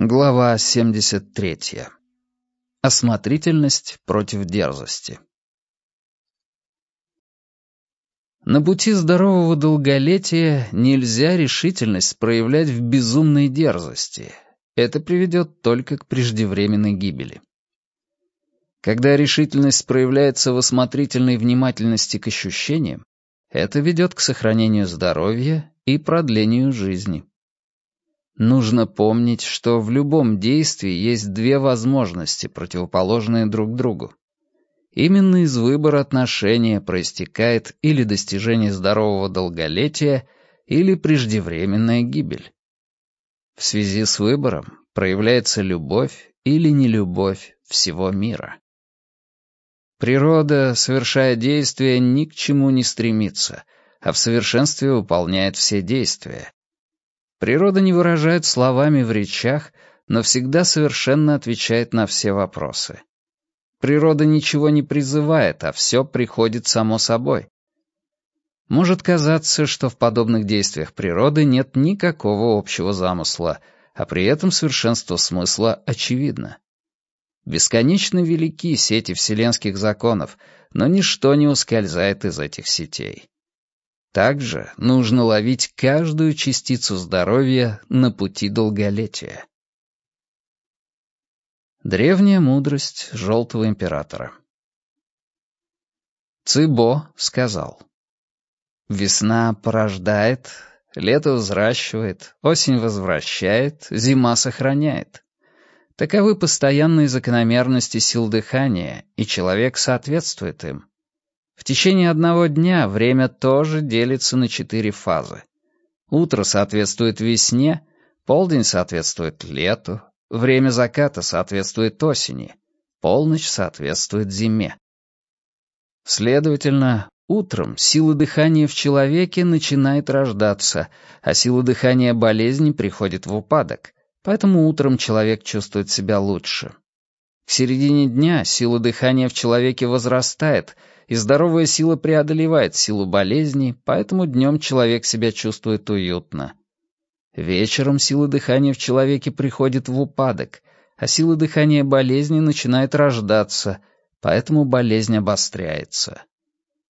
Глава 73. Осмотрительность против дерзости. На пути здорового долголетия нельзя решительность проявлять в безумной дерзости. Это приведет только к преждевременной гибели. Когда решительность проявляется в осмотрительной внимательности к ощущениям, это ведет к сохранению здоровья и продлению жизни. Нужно помнить, что в любом действии есть две возможности, противоположные друг другу. Именно из выбора отношения проистекает или достижение здорового долголетия, или преждевременная гибель. В связи с выбором проявляется любовь или нелюбовь всего мира. Природа, совершая действия, ни к чему не стремится, а в совершенстве выполняет все действия, Природа не выражает словами в речах, но всегда совершенно отвечает на все вопросы. Природа ничего не призывает, а все приходит само собой. Может казаться, что в подобных действиях природы нет никакого общего замысла, а при этом совершенство смысла очевидно. Бесконечно велики сети вселенских законов, но ничто не ускользает из этих сетей. Также нужно ловить каждую частицу здоровья на пути долголетия. Древняя мудрость Желтого Императора Цибо сказал, «Весна порождает, лето взращивает, осень возвращает, зима сохраняет. Таковы постоянные закономерности сил дыхания, и человек соответствует им. В течение одного дня время тоже делится на четыре фазы. Утро соответствует весне, полдень соответствует лету, время заката соответствует осени, полночь соответствует зиме. Следовательно, утром сила дыхания в человеке начинает рождаться, а сила дыхания болезни приходит в упадок, поэтому утром человек чувствует себя лучше. К середине дня сила дыхания в человеке возрастает — и здоровая сила преодолевает силу болезни, поэтому днем человек себя чувствует уютно. Вечером сила дыхания в человеке приходит в упадок, а сила дыхания болезни начинает рождаться, поэтому болезнь обостряется.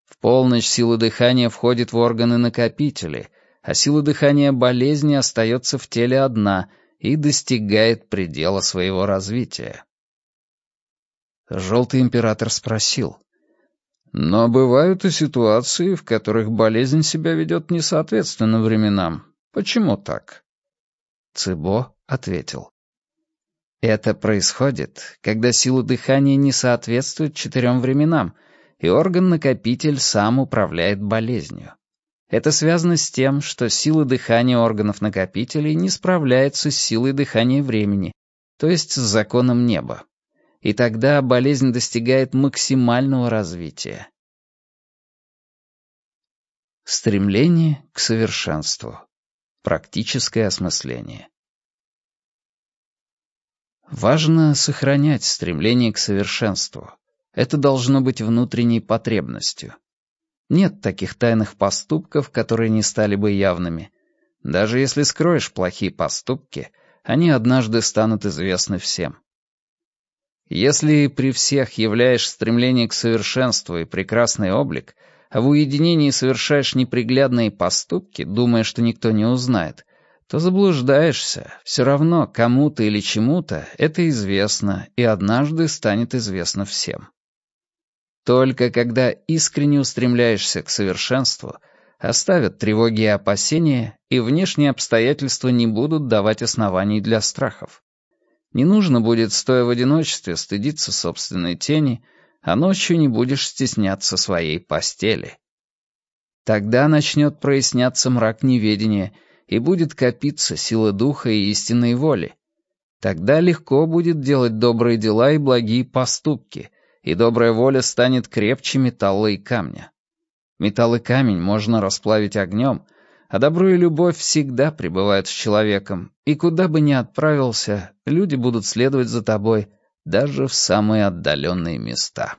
В полночь сила дыхания входит в органы-накопители, а сила дыхания болезни остается в теле одна и достигает предела своего развития. Желтый император спросил, но бывают и ситуации, в которых болезнь себя ведет несоответственно временам. Почему так? Цибо ответил. Это происходит, когда сила дыхания не соответствует четырем временам, и орган-накопитель сам управляет болезнью. Это связано с тем, что сила дыхания органов-накопителей не справляется с силой дыхания времени, то есть с законом неба и тогда болезнь достигает максимального развития. Стремление к совершенству. Практическое осмысление. Важно сохранять стремление к совершенству. Это должно быть внутренней потребностью. Нет таких тайных поступков, которые не стали бы явными. Даже если скроешь плохие поступки, они однажды станут известны всем. Если при всех являешь стремление к совершенству и прекрасный облик, а в уединении совершаешь неприглядные поступки, думая, что никто не узнает, то заблуждаешься. Все равно кому-то или чему-то это известно, и однажды станет известно всем. Только когда искренне устремляешься к совершенству, оставят тревоги и опасения, и внешние обстоятельства не будут давать оснований для страхов. Не нужно будет, стоя в одиночестве, стыдиться собственной тени, а ночью не будешь стесняться своей постели. Тогда начнет проясняться мрак неведения, и будет копиться сила духа и истинной воли. Тогда легко будет делать добрые дела и благие поступки, и добрая воля станет крепче металла и камня. Металл и камень можно расплавить огнем — а добро и любовь всегда пребывают с человеком, и куда бы ни отправился, люди будут следовать за тобой даже в самые отдаленные места.